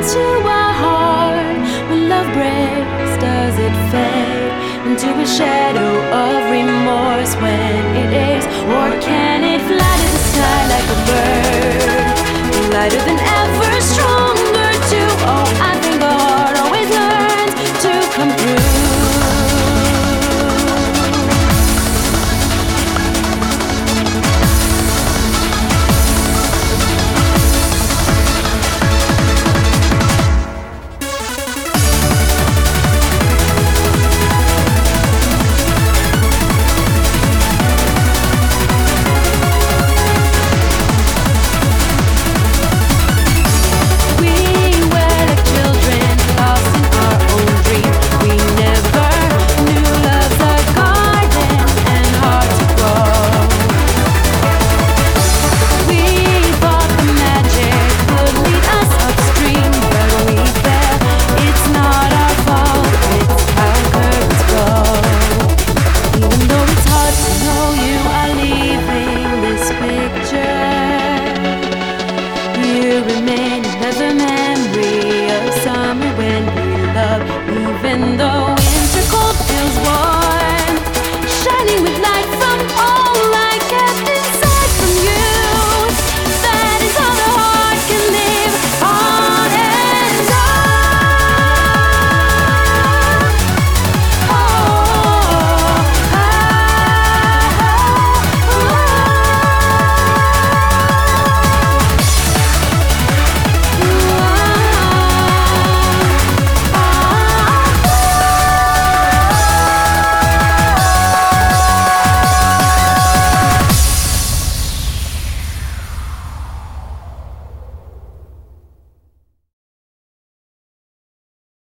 into our heart. When love breaks does it fade into a shadow of remorse? When it or can it fly to the sky like a bird? will remain.